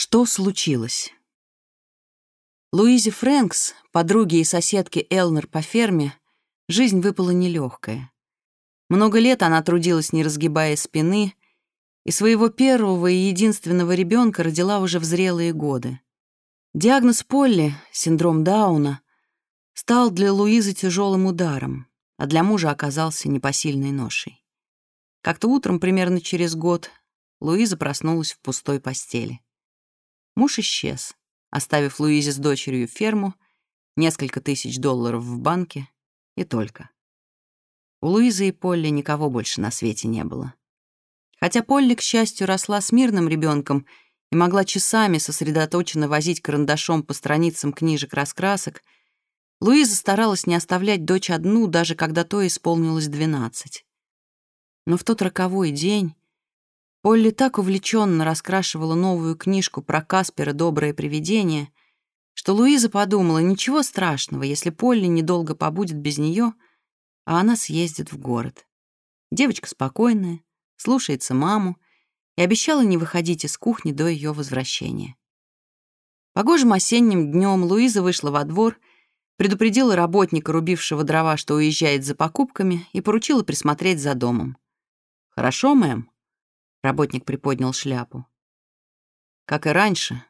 Что случилось? Луизе Фрэнкс, подруге и соседке Элнер по ферме, жизнь выпала нелегкая. Много лет она трудилась, не разгибая спины, и своего первого и единственного ребенка родила уже в зрелые годы. Диагноз Полли, синдром Дауна, стал для Луизы тяжелым ударом, а для мужа оказался непосильной ношей. Как-то утром, примерно через год, Луиза проснулась в пустой постели. Муж исчез, оставив Луизе с дочерью ферму, несколько тысяч долларов в банке и только. У Луизы и Полли никого больше на свете не было. Хотя Полли, к счастью, росла с мирным ребенком и могла часами сосредоточенно возить карандашом по страницам книжек-раскрасок, Луиза старалась не оставлять дочь одну, даже когда то исполнилось двенадцать. Но в тот роковой день Олли так увлеченно раскрашивала новую книжку про Каспера «Доброе привидение», что Луиза подумала, ничего страшного, если Полли недолго побудет без нее, а она съездит в город. Девочка спокойная, слушается маму и обещала не выходить из кухни до ее возвращения. Погожим осенним днем Луиза вышла во двор, предупредила работника, рубившего дрова, что уезжает за покупками, и поручила присмотреть за домом. «Хорошо, мэм», Работник приподнял шляпу. Как и раньше,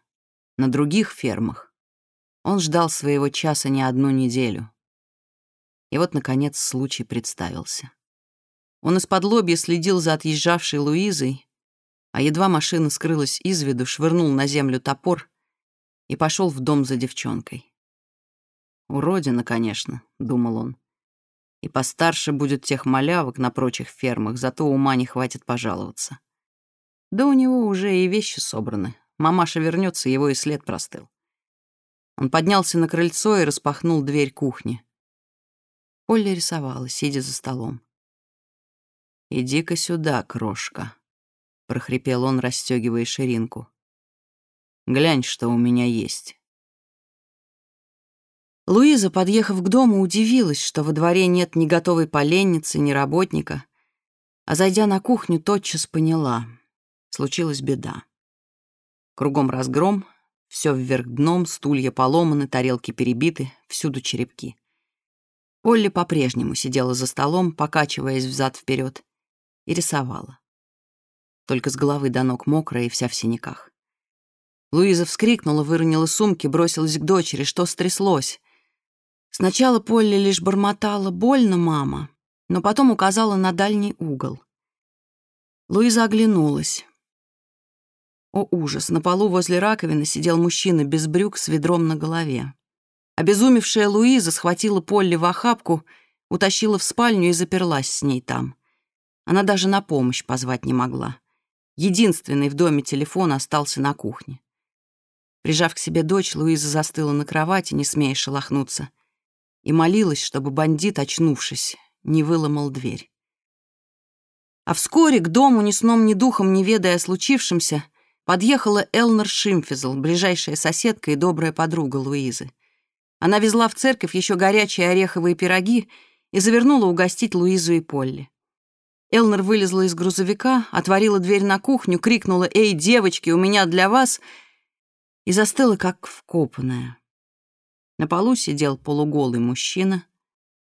на других фермах, он ждал своего часа не одну неделю. И вот, наконец, случай представился. Он из-под лобья следил за отъезжавшей Луизой, а едва машина скрылась из виду, швырнул на землю топор и пошел в дом за девчонкой. «Уродина, конечно», — думал он. «И постарше будет тех малявок на прочих фермах, зато ума не хватит пожаловаться». Да у него уже и вещи собраны. Мамаша вернется, его и след простыл. Он поднялся на крыльцо и распахнул дверь кухни. Оля рисовала, сидя за столом. «Иди-ка сюда, крошка», — прохрипел он, расстегивая ширинку. «Глянь, что у меня есть». Луиза, подъехав к дому, удивилась, что во дворе нет ни готовой поленницы, ни работника, а, зайдя на кухню, тотчас поняла — Случилась беда. Кругом разгром, все вверх дном, стулья поломаны, тарелки перебиты, всюду черепки. Полли по-прежнему сидела за столом, покачиваясь взад вперед, и рисовала. Только с головы до ног мокрая и вся в синяках. Луиза вскрикнула, выронила сумки, бросилась к дочери. Что стряслось? Сначала Полли лишь бормотала «больно, мама», но потом указала на дальний угол. Луиза оглянулась. О, ужас! На полу возле раковины сидел мужчина без брюк с ведром на голове. Обезумевшая Луиза схватила Полли в охапку, утащила в спальню и заперлась с ней там. Она даже на помощь позвать не могла. Единственный в доме телефон остался на кухне. Прижав к себе дочь, Луиза застыла на кровати, не смея шелохнуться, и молилась, чтобы бандит, очнувшись, не выломал дверь. А вскоре к дому, ни сном, ни духом, не ведая о случившемся, подъехала Элнер Шимфизл, ближайшая соседка и добрая подруга Луизы. Она везла в церковь еще горячие ореховые пироги и завернула угостить Луизу и Полли. Элнер вылезла из грузовика, отворила дверь на кухню, крикнула «Эй, девочки, у меня для вас!» и застыла, как вкопанная. На полу сидел полуголый мужчина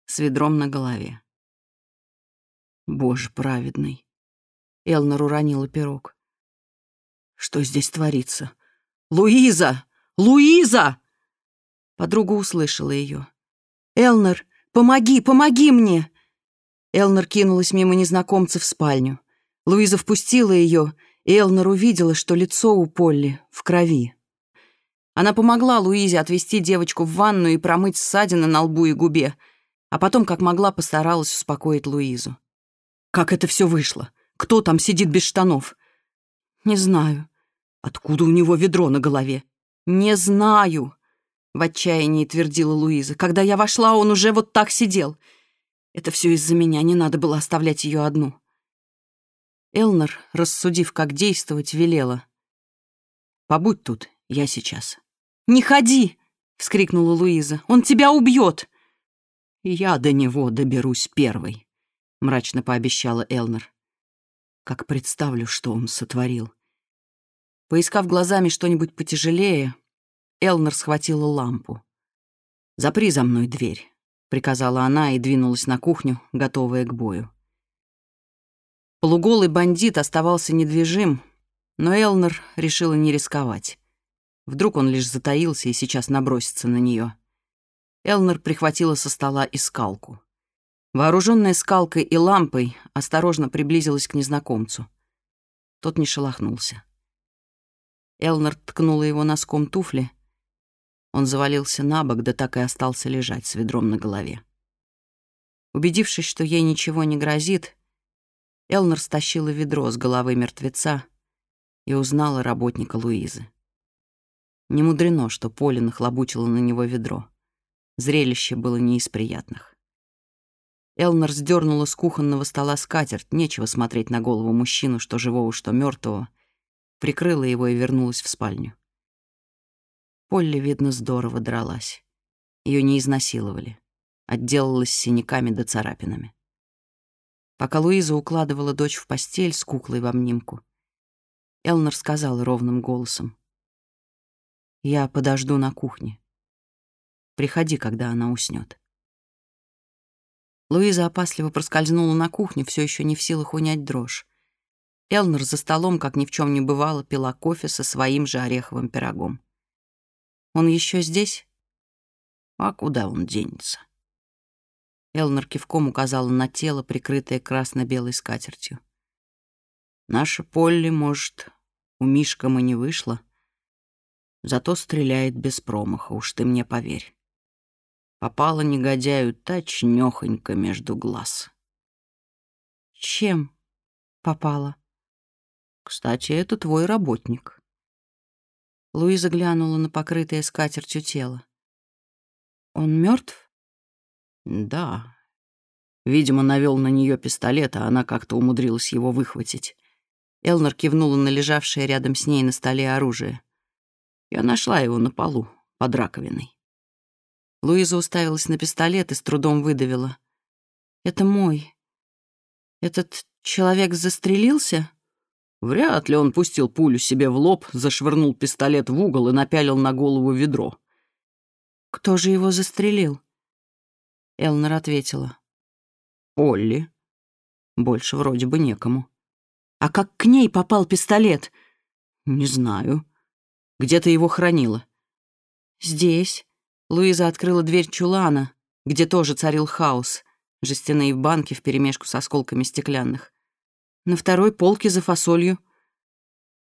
с ведром на голове. Боже праведный! Элнер уронила пирог. Что здесь творится? «Луиза! Луиза!» Подруга услышала ее. «Элнер, помоги, помоги мне!» Элнер кинулась мимо незнакомца в спальню. Луиза впустила ее, и Элнер увидела, что лицо у Полли в крови. Она помогла Луизе отвести девочку в ванну и промыть ссадины на лбу и губе, а потом, как могла, постаралась успокоить Луизу. «Как это все вышло? Кто там сидит без штанов?» «Не знаю. Откуда у него ведро на голове? Не знаю, в отчаянии твердила Луиза. Когда я вошла, он уже вот так сидел. Это все из-за меня, не надо было оставлять ее одну. Элнер, рассудив, как действовать, велела. «Побудь тут, я сейчас». «Не ходи!» — вскрикнула Луиза. «Он тебя убьет!» «Я до него доберусь первой», — мрачно пообещала Элнер. «Как представлю, что он сотворил. Поискав глазами что-нибудь потяжелее, Элнер схватила лампу. «Запри за мной дверь», — приказала она и двинулась на кухню, готовая к бою. Полуголый бандит оставался недвижим, но Элнер решила не рисковать. Вдруг он лишь затаился и сейчас набросится на нее. Элнер прихватила со стола искалку. Вооруженная скалкой и лампой осторожно приблизилась к незнакомцу. Тот не шелохнулся. Элнер ткнула его носком туфли. Он завалился на бок, да так и остался лежать с ведром на голове. Убедившись, что ей ничего не грозит, Элнер стащила ведро с головы мертвеца и узнала работника Луизы. Не мудрено, что Поле нахлобучило на него ведро. Зрелище было не из приятных. Элнер сдернула с кухонного стола скатерть, нечего смотреть на голову мужчину, что живого, что мертвого — прикрыла его и вернулась в спальню. Полли, видно, здорово дралась. Ее не изнасиловали. Отделалась синяками да царапинами. Пока Луиза укладывала дочь в постель с куклой в обнимку, Элнер сказал ровным голосом. «Я подожду на кухне. Приходи, когда она уснет. Луиза опасливо проскользнула на кухню, все еще не в силах унять дрожь. Элнер за столом, как ни в чем не бывало, пила кофе со своим же ореховым пирогом. «Он еще здесь?» «А куда он денется?» Элнер кивком указала на тело, прикрытое красно-белой скатертью. «Наша Полли, может, у Мишкам и не вышла, зато стреляет без промаха, уж ты мне поверь. Попала негодяю точнёхонько между глаз». «Чем попала?» Кстати, это твой работник. Луиза глянула на покрытое скатертью тело. Он мертв? Да. Видимо, навел на нее пистолет, а она как-то умудрилась его выхватить. Элнер кивнула на лежавшее рядом с ней на столе оружие. Я нашла его на полу, под раковиной. Луиза уставилась на пистолет и с трудом выдавила. «Это мой. Этот человек застрелился?» Вряд ли он пустил пулю себе в лоб, зашвырнул пистолет в угол и напялил на голову ведро. «Кто же его застрелил?» Элнер ответила. «Олли. Больше вроде бы некому». «А как к ней попал пистолет?» «Не знаю. Где ты его хранила?» «Здесь». Луиза открыла дверь чулана, где тоже царил хаос. Жестяные банки вперемешку с осколками стеклянных. На второй полке за фасолью.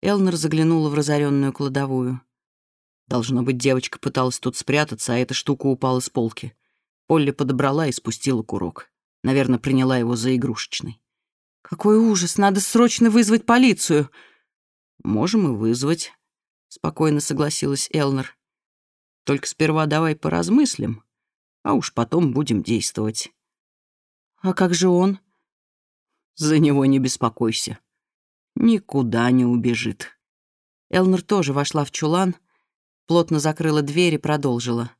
Элнер заглянула в разоренную кладовую. Должно быть, девочка пыталась тут спрятаться, а эта штука упала с полки. Полли подобрала и спустила курок. Наверное, приняла его за игрушечный. «Какой ужас! Надо срочно вызвать полицию!» «Можем и вызвать», — спокойно согласилась Элнер. «Только сперва давай поразмыслим, а уж потом будем действовать». «А как же он?» За него не беспокойся. Никуда не убежит. Элнер тоже вошла в чулан, плотно закрыла дверь и продолжила.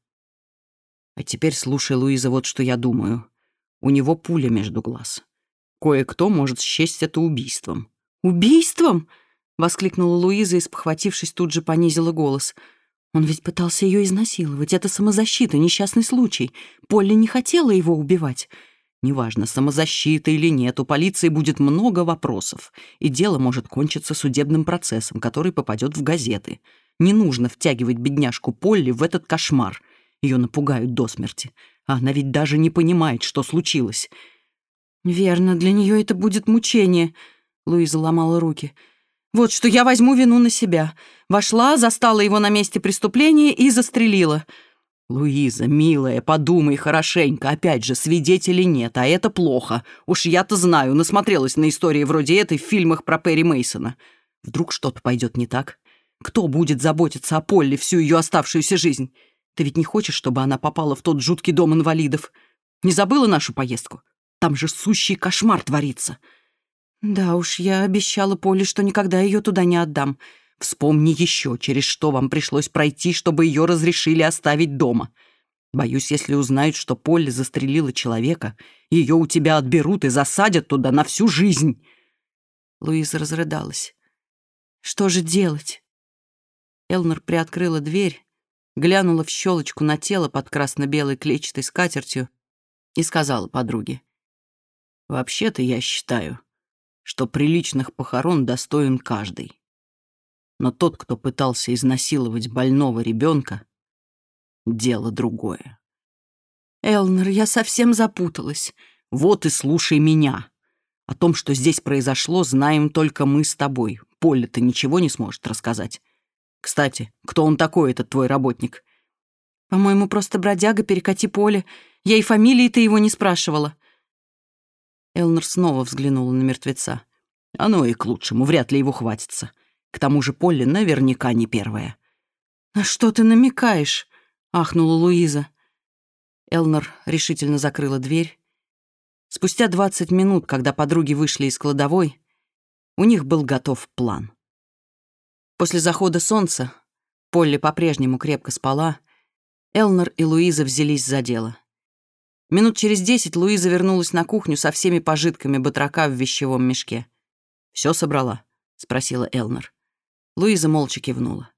А теперь слушай, Луиза, вот что я думаю. У него пуля между глаз. Кое-кто может счесть это убийством. «Убийством?» — воскликнула Луиза и, спохватившись, тут же понизила голос. «Он ведь пытался ее изнасиловать. Это самозащита, несчастный случай. Полли не хотела его убивать. Неважно, самозащита или нет, у полиции будет много вопросов, и дело может кончиться судебным процессом, который попадет в газеты. Не нужно втягивать бедняжку Полли в этот кошмар. Ее напугают до смерти. А она ведь даже не понимает, что случилось. «Верно, для нее это будет мучение», — Луиза ломала руки. «Вот что я возьму вину на себя. Вошла, застала его на месте преступления и застрелила». «Луиза, милая, подумай хорошенько. Опять же, свидетелей нет, а это плохо. Уж я-то знаю, насмотрелась на истории вроде этой в фильмах про Перри Мейсона. Вдруг что-то пойдет не так? Кто будет заботиться о Полли всю ее оставшуюся жизнь? Ты ведь не хочешь, чтобы она попала в тот жуткий дом инвалидов? Не забыла нашу поездку? Там же сущий кошмар творится». «Да уж, я обещала Полли, что никогда ее туда не отдам. Вспомни еще, через что вам пришлось пройти, чтобы ее разрешили оставить дома. Боюсь, если узнают, что Полли застрелила человека, ее у тебя отберут и засадят туда на всю жизнь». Луиза разрыдалась. «Что же делать? Элнер приоткрыла дверь, глянула в щелочку на тело под красно-белой клетчатой скатертью и сказала подруге. «Вообще-то я считаю, что приличных похорон достоин каждый. но тот, кто пытался изнасиловать больного ребенка, дело другое. «Элнер, я совсем запуталась. Вот и слушай меня. О том, что здесь произошло, знаем только мы с тобой. Полли-то ничего не сможет рассказать. Кстати, кто он такой, этот твой работник?» «По-моему, просто бродяга, перекати поле. Я и фамилии-то его не спрашивала». Элнер снова взглянула на мертвеца. «Оно а ну и к лучшему, вряд ли его хватится». К тому же Полли наверняка не первая. «На что ты намекаешь?» — ахнула Луиза. Элнер решительно закрыла дверь. Спустя двадцать минут, когда подруги вышли из кладовой, у них был готов план. После захода солнца Полли по-прежнему крепко спала. Элнер и Луиза взялись за дело. Минут через десять Луиза вернулась на кухню со всеми пожитками батрака в вещевом мешке. «Все собрала?» — спросила Элнер. Луиза молча кивнула.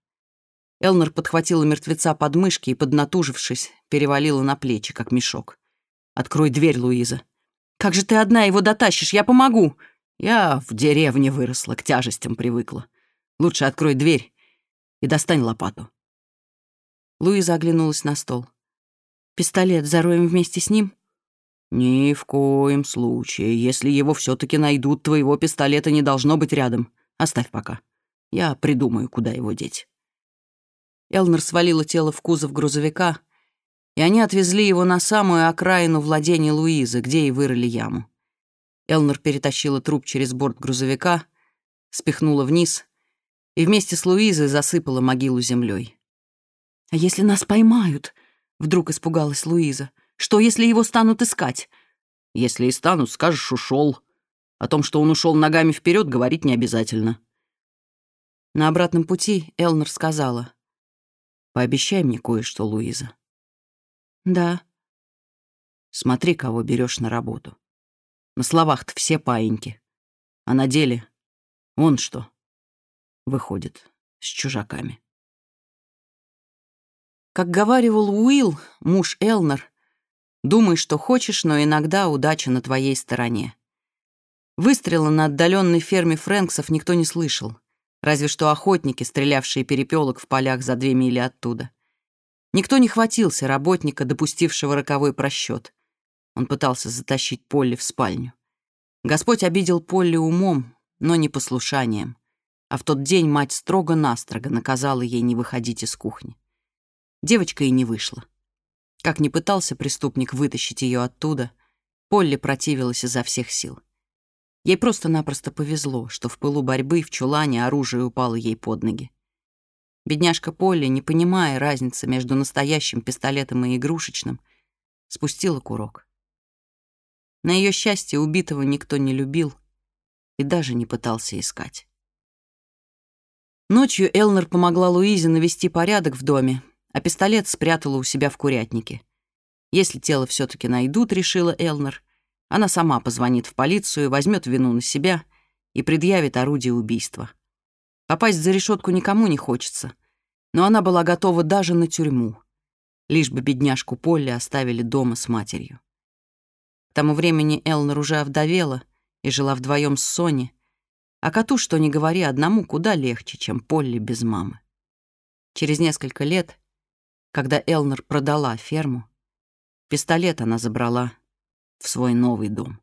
Элнер подхватила мертвеца под мышки и, поднатужившись, перевалила на плечи, как мешок. «Открой дверь, Луиза». «Как же ты одна его дотащишь? Я помогу!» «Я в деревне выросла, к тяжестям привыкла. Лучше открой дверь и достань лопату». Луиза оглянулась на стол. «Пистолет зароем вместе с ним?» «Ни в коем случае. Если его все таки найдут, твоего пистолета не должно быть рядом. Оставь пока». Я придумаю, куда его деть». Элнер свалила тело в кузов грузовика, и они отвезли его на самую окраину владения Луизы, где и вырыли яму. Элнер перетащила труп через борт грузовика, спихнула вниз и вместе с Луизой засыпала могилу землей. «А если нас поймают?» — вдруг испугалась Луиза. «Что, если его станут искать?» «Если и станут, скажешь, ушел. О том, что он ушел ногами вперед, говорить не обязательно». На обратном пути Элнер сказала. «Пообещай мне кое-что, Луиза». «Да». «Смотри, кого берешь на работу. На словах-то все паиньки. А на деле он что?» Выходит, с чужаками. Как говаривал Уилл, муж Элнер, «Думай, что хочешь, но иногда удача на твоей стороне». Выстрела на отдаленной ферме Фрэнксов никто не слышал. разве что охотники, стрелявшие перепелок в полях за две мили оттуда. Никто не хватился работника, допустившего роковой просчет. Он пытался затащить Полли в спальню. Господь обидел Полли умом, но не послушанием. А в тот день мать строго-настрого наказала ей не выходить из кухни. Девочка и не вышла. Как ни пытался преступник вытащить ее оттуда, Полли противилась изо всех сил. Ей просто-напросто повезло, что в пылу борьбы в чулане оружие упало ей под ноги. Бедняжка Полли, не понимая разницы между настоящим пистолетом и игрушечным, спустила курок. На ее счастье убитого никто не любил и даже не пытался искать. Ночью Элнер помогла Луизе навести порядок в доме, а пистолет спрятала у себя в курятнике. Если тело все таки найдут, решила Элнер, Она сама позвонит в полицию, возьмет вину на себя и предъявит орудие убийства. Попасть за решетку никому не хочется, но она была готова даже на тюрьму, лишь бы бедняжку Полли оставили дома с матерью. К тому времени Элнер уже овдовела и жила вдвоем с Сони, а коту, что ни говори, одному куда легче, чем Полли без мамы. Через несколько лет, когда Элнер продала ферму, пистолет она забрала в свой новый дом.